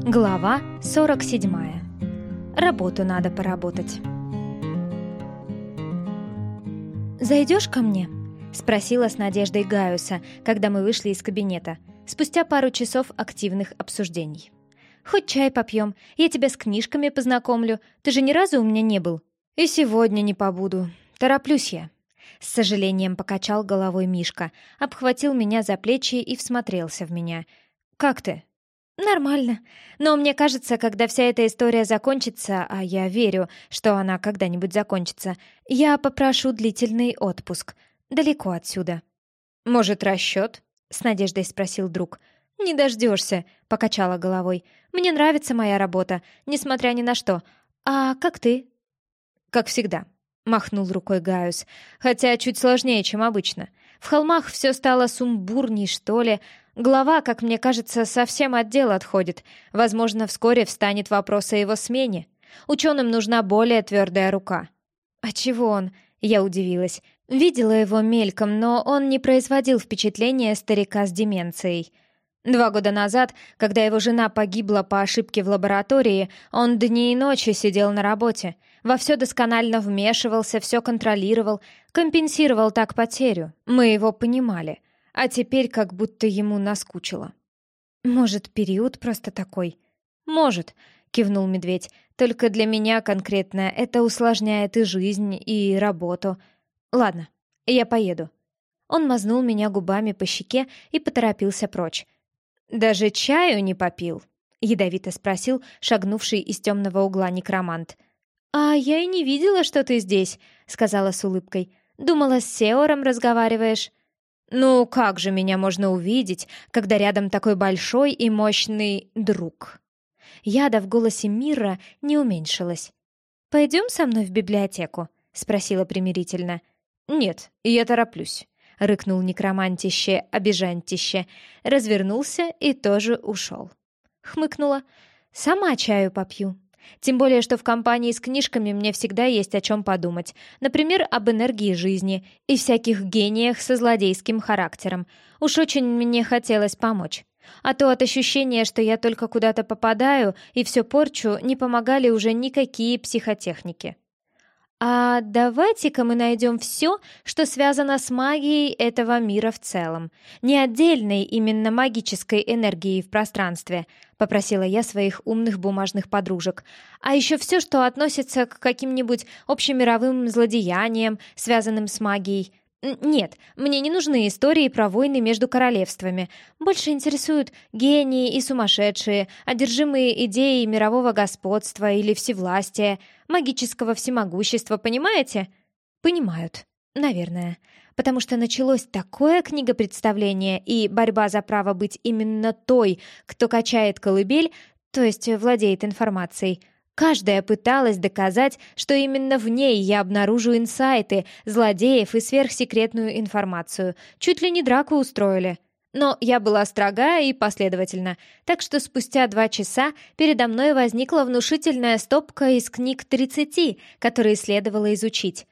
Глава 47. Работу надо поработать. «Зайдешь ко мне?» — спросила с надеждой Гаюса, когда мы вышли из кабинета, спустя пару часов активных обсуждений. «Хоть чай попьем, я тебя с книжками познакомлю, ты же ни разу у меня не был». «И сегодня не побуду, тороплюсь я», с сожалением покачал головой Мишка, обхватил меня за плечи и всмотрелся в меня. «Как ты?» «Нормально. Но мне кажется, когда вся эта история закончится, а я верю, что она когда-нибудь закончится, я попрошу длительный отпуск. Далеко отсюда». «Может, расчет?» — с надеждой спросил друг. «Не дождешься», — покачала головой. «Мне нравится моя работа, несмотря ни на что. А как ты?» «Как всегда», — махнул рукой Гaius, «хотя чуть сложнее, чем обычно. В холмах все стало сумбурней, что ли, Глава, как мне кажется, совсем от дел отходит. Возможно, вскоре встанет вопрос о его смене. Ученым нужна более твердая рука. «А чего он?» — я удивилась. Видела его мельком, но он не производил впечатления старика с деменцией. Два года назад, когда его жена погибла по ошибке в лаборатории, он дни и ночи сидел на работе. Во все досконально вмешивался, все контролировал, компенсировал так потерю. Мы его понимали а теперь как будто ему наскучило. «Может, период просто такой?» «Может», — кивнул медведь, «только для меня конкретно это усложняет и жизнь, и работу. Ладно, я поеду». Он мазнул меня губами по щеке и поторопился прочь. «Даже чаю не попил?» — ядовито спросил шагнувший из темного угла некромант. «А я и не видела, что ты здесь», — сказала с улыбкой. «Думала, с Сеором разговариваешь». «Ну, как же меня можно увидеть, когда рядом такой большой и мощный друг?» Яда в голосе Мира не уменьшилась. «Пойдем со мной в библиотеку?» — спросила примирительно. «Нет, я тороплюсь», — рыкнул некромантище, обижантище, развернулся и тоже ушел. Хмыкнула. «Сама чаю попью», тем более, что в компании с книжками мне всегда есть о чем подумать. Например, об энергии жизни и всяких гениях со злодейским характером. Уж очень мне хотелось помочь. А то от ощущения, что я только куда-то попадаю и все порчу, не помогали уже никакие психотехники. А давайте-ка мы найдем все, что связано с магией этого мира в целом. Не отдельной именно магической энергией в пространстве, попросила я своих умных бумажных подружек, а еще все, что относится к каким-нибудь общемировым злодеяниям, связанным с магией. Нет, мне не нужны истории про войны между королевствами. Больше интересуют гении и сумасшедшие, одержимые идеей мирового господства или всевластия, магического всемогущества, понимаете? Понимают, наверное. Потому что началось такое книгопредставление и борьба за право быть именно той, кто качает колыбель, то есть владеет информацией – Каждая пыталась доказать, что именно в ней я обнаружу инсайты, злодеев и сверхсекретную информацию. Чуть ли не драку устроили. Но я была строга и последовательна, так что спустя два часа передо мной возникла внушительная стопка из книг 30, которые следовало изучить.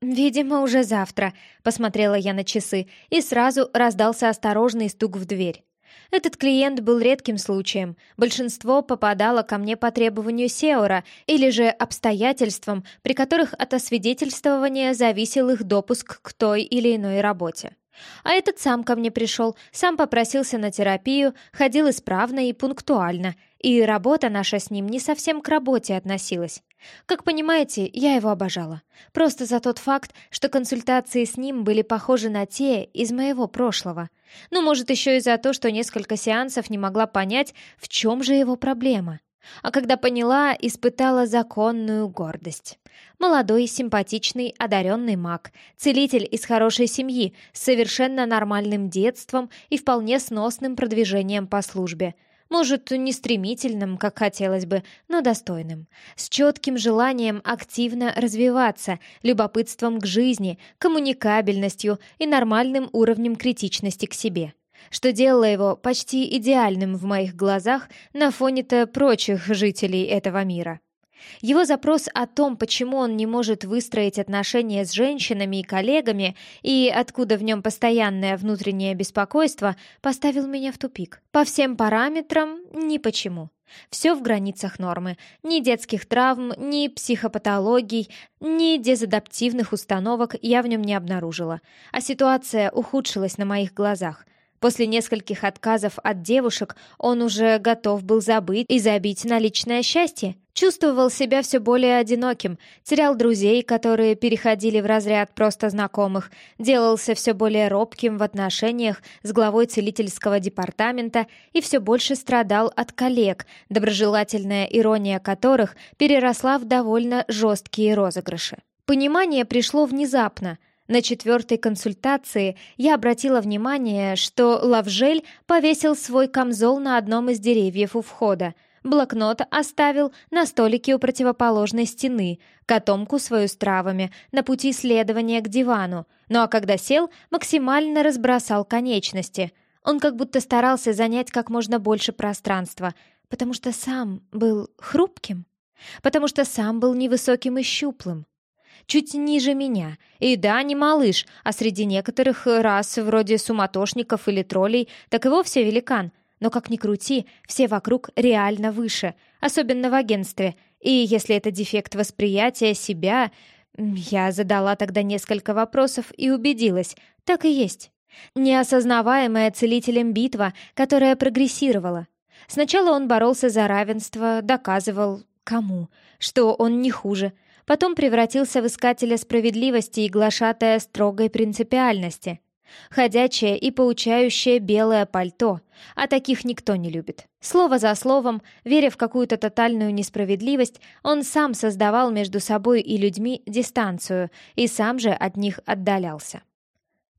«Видимо, уже завтра», — посмотрела я на часы, и сразу раздался осторожный стук в дверь. Этот клиент был редким случаем. Большинство попадало ко мне по требованию Сеора или же обстоятельствам, при которых от освидетельствования зависел их допуск к той или иной работе. А этот сам ко мне пришел, сам попросился на терапию, ходил исправно и пунктуально, и работа наша с ним не совсем к работе относилась. Как понимаете, я его обожала. Просто за тот факт, что консультации с ним были похожи на те из моего прошлого. Ну, может, еще и за то, что несколько сеансов не могла понять, в чем же его проблема. А когда поняла, испытала законную гордость. Молодой, симпатичный, одаренный маг, целитель из хорошей семьи, с совершенно нормальным детством и вполне сносным продвижением по службе. Может, не стремительным, как хотелось бы, но достойным. С четким желанием активно развиваться, любопытством к жизни, коммуникабельностью и нормальным уровнем критичности к себе что делало его почти идеальным в моих глазах на фоне-то прочих жителей этого мира. Его запрос о том, почему он не может выстроить отношения с женщинами и коллегами, и откуда в нем постоянное внутреннее беспокойство, поставил меня в тупик. По всем параметрам – ни почему. Все в границах нормы. Ни детских травм, ни психопатологий, ни дезадаптивных установок я в нем не обнаружила. А ситуация ухудшилась на моих глазах. После нескольких отказов от девушек он уже готов был забыть и забить на личное счастье. Чувствовал себя все более одиноким, терял друзей, которые переходили в разряд просто знакомых, делался все более робким в отношениях с главой целительского департамента и все больше страдал от коллег, доброжелательная ирония которых переросла в довольно жесткие розыгрыши. Понимание пришло внезапно. На четвертой консультации я обратила внимание, что Лавжель повесил свой камзол на одном из деревьев у входа — Блокнот оставил на столике у противоположной стены, котомку свою с травами, на пути следования к дивану. Ну а когда сел, максимально разбросал конечности. Он как будто старался занять как можно больше пространства, потому что сам был хрупким, потому что сам был невысоким и щуплым. Чуть ниже меня. И да, не малыш, а среди некоторых рас, вроде суматошников или троллей, так и вовсе великан — но как ни крути, все вокруг реально выше, особенно в агентстве. И если это дефект восприятия себя... Я задала тогда несколько вопросов и убедилась, так и есть. Неосознаваемая целителем битва, которая прогрессировала. Сначала он боролся за равенство, доказывал кому, что он не хуже. Потом превратился в искателя справедливости и глашатая строгой принципиальности. Ходячее и поучающее белое пальто, а таких никто не любит. Слово за словом, веря в какую-то тотальную несправедливость, он сам создавал между собой и людьми дистанцию и сам же от них отдалялся.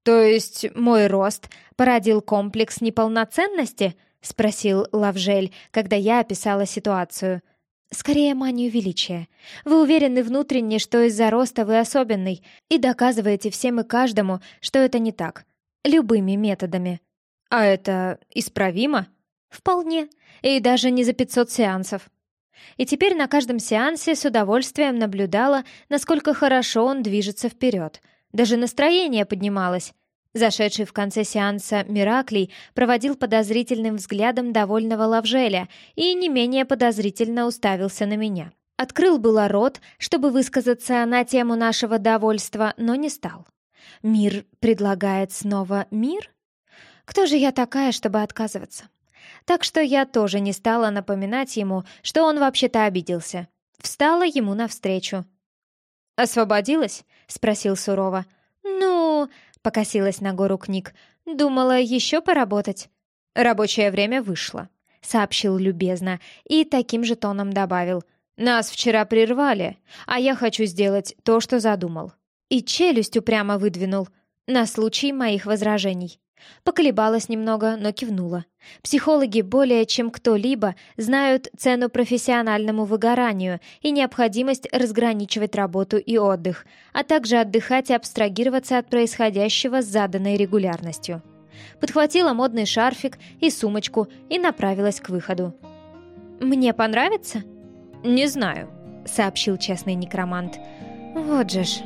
«То есть мой рост породил комплекс неполноценности?» — спросил Лавжель, когда я описала ситуацию — Скорее манию величия. Вы уверены внутренне, что из-за роста вы особенный, и доказываете всем и каждому, что это не так. Любыми методами. А это исправимо? Вполне. И даже не за 500 сеансов. И теперь на каждом сеансе с удовольствием наблюдала, насколько хорошо он движется вперед. Даже настроение поднималось. Зашедший в конце сеанса Мираклий проводил подозрительным взглядом довольного Лавжеля и не менее подозрительно уставился на меня. Открыл было рот, чтобы высказаться на тему нашего довольства, но не стал. Мир предлагает снова мир? Кто же я такая, чтобы отказываться? Так что я тоже не стала напоминать ему, что он вообще-то обиделся. Встала ему навстречу. «Освободилась?» — спросил сурово. Покосилась на гору книг. Думала еще поработать. Рабочее время вышло, сообщил любезно и таким же тоном добавил. Нас вчера прервали, а я хочу сделать то, что задумал. И челюсть упрямо выдвинул на случай моих возражений. Поколебалась немного, но кивнула. Психологи более чем кто-либо знают цену профессиональному выгоранию и необходимость разграничивать работу и отдых, а также отдыхать и абстрагироваться от происходящего с заданной регулярностью. Подхватила модный шарфик и сумочку и направилась к выходу. «Мне понравится?» «Не знаю», — сообщил честный некромант. «Вот же ж,